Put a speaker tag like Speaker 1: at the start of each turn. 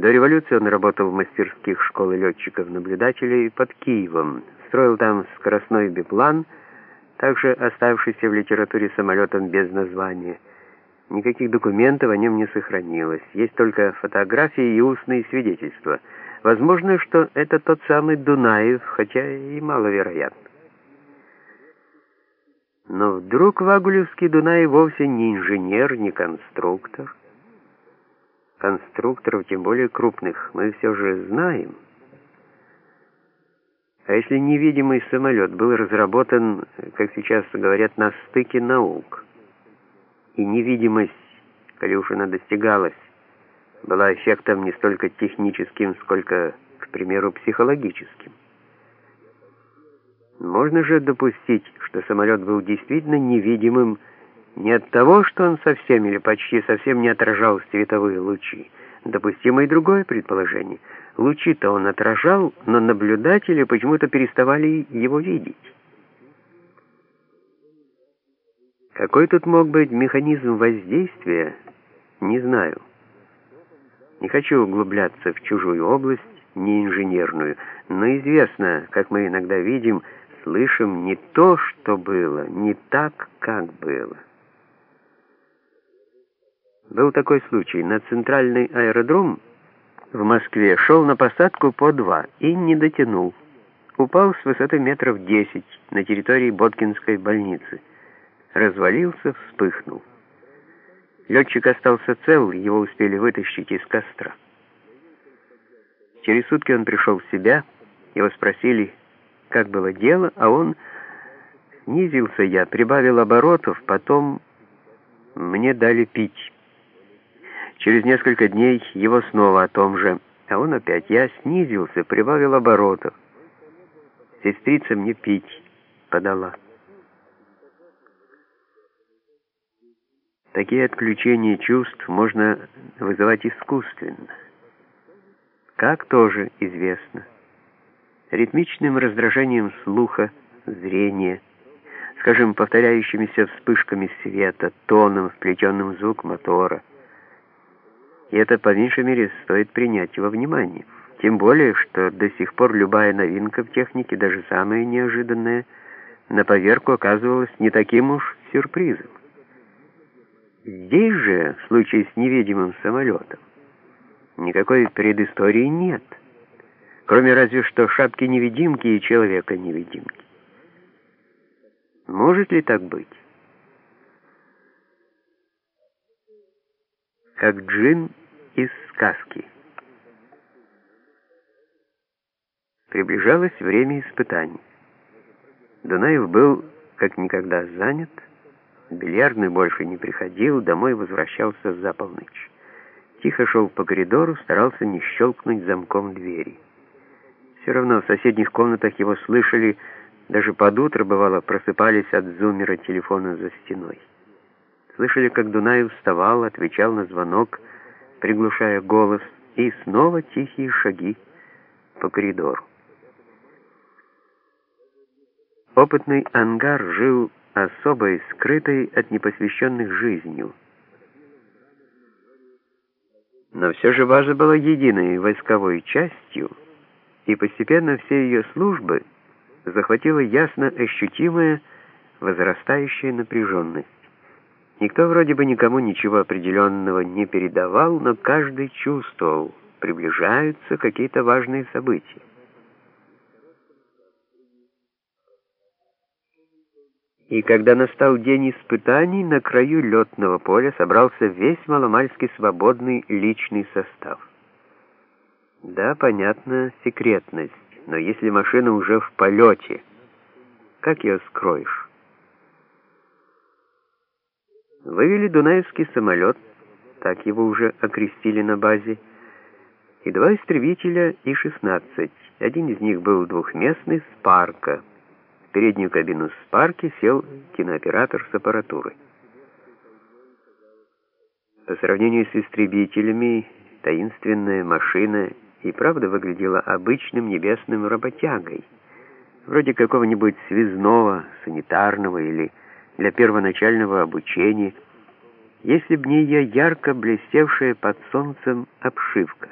Speaker 1: До революции он работал в мастерских школы летчиков-наблюдателей под Киевом, строил там скоростной биплан, также оставшийся в литературе самолетом без названия. Никаких документов о нем не сохранилось, есть только фотографии и устные свидетельства. Возможно, что это тот самый Дунаев, хотя и маловероятно. Но вдруг Вагулевский Дунай вовсе не инженер, не конструктор. Конструкторов, тем более крупных, мы все же знаем. А если невидимый самолет был разработан, как сейчас говорят, на стыке наук, и невидимость, она достигалась, была эффектом не столько техническим, сколько, к примеру, психологическим. Можно же допустить, что самолет был действительно невидимым не от того, что он совсем или почти совсем не отражал световые лучи. Допустимо и другое предположение. Лучи-то он отражал, но наблюдатели почему-то переставали его видеть. Какой тут мог быть механизм воздействия, не знаю. Не хочу углубляться в чужую область, не инженерную, но известно, как мы иногда видим, слышим не то, что было, не так, как было. Был такой случай. На центральный аэродром в Москве шел на посадку по два и не дотянул. Упал с высоты метров десять на территории Боткинской больницы. Развалился, вспыхнул. Летчик остался цел, его успели вытащить из костра. Через сутки он пришел в себя, его спросили, как было дело, а он снизился я, прибавил оборотов, потом мне дали пить. Через несколько дней его снова о том же, а он опять, я снизился, прибавил оборотов. Сестрица мне пить подала. Такие отключения чувств можно вызывать искусственно. Как тоже известно ритмичным раздражением слуха, зрения, скажем, повторяющимися вспышками света, тоном, вплетенным звук мотора. И это, по меньшей мере, стоит принять во внимание. Тем более, что до сих пор любая новинка в технике, даже самая неожиданная, на поверку оказывалась не таким уж сюрпризом. Здесь же, в случае с невидимым самолетом, никакой предыстории нет кроме разве что шапки-невидимки и человека-невидимки. Может ли так быть? Как джин из сказки. Приближалось время испытаний. Дунаев был как никогда занят, бильярдный больше не приходил, домой возвращался за полночь. Тихо шел по коридору, старался не щелкнуть замком двери. Все равно в соседних комнатах его слышали, даже под утро, бывало, просыпались от зумера телефона за стеной. Слышали, как Дунаев вставал, отвечал на звонок, приглушая голос, и снова тихие шаги по коридору. Опытный ангар жил особой, скрытой от непосвященных жизнью. Но все же база была единой войсковой частью — и постепенно все ее службы захватила ясно ощутимая возрастающая напряженность. Никто вроде бы никому ничего определенного не передавал, но каждый чувствовал, приближаются какие-то важные события. И когда настал день испытаний, на краю летного поля собрался весь маломальски свободный личный состав. Да, понятно, секретность, но если машина уже в полете, как ее скроешь? Вывели Дунаевский самолет, так его уже окрестили на базе, и два истребителя И-16. Один из них был двухместный «Спарка». В переднюю кабину «Спарки» сел кинооператор с аппаратурой. По сравнению с истребителями, таинственная машина и правда выглядела обычным небесным работягой, вроде какого-нибудь связного, санитарного или для первоначального обучения, если б не ее ярко блестевшая под солнцем обшивка.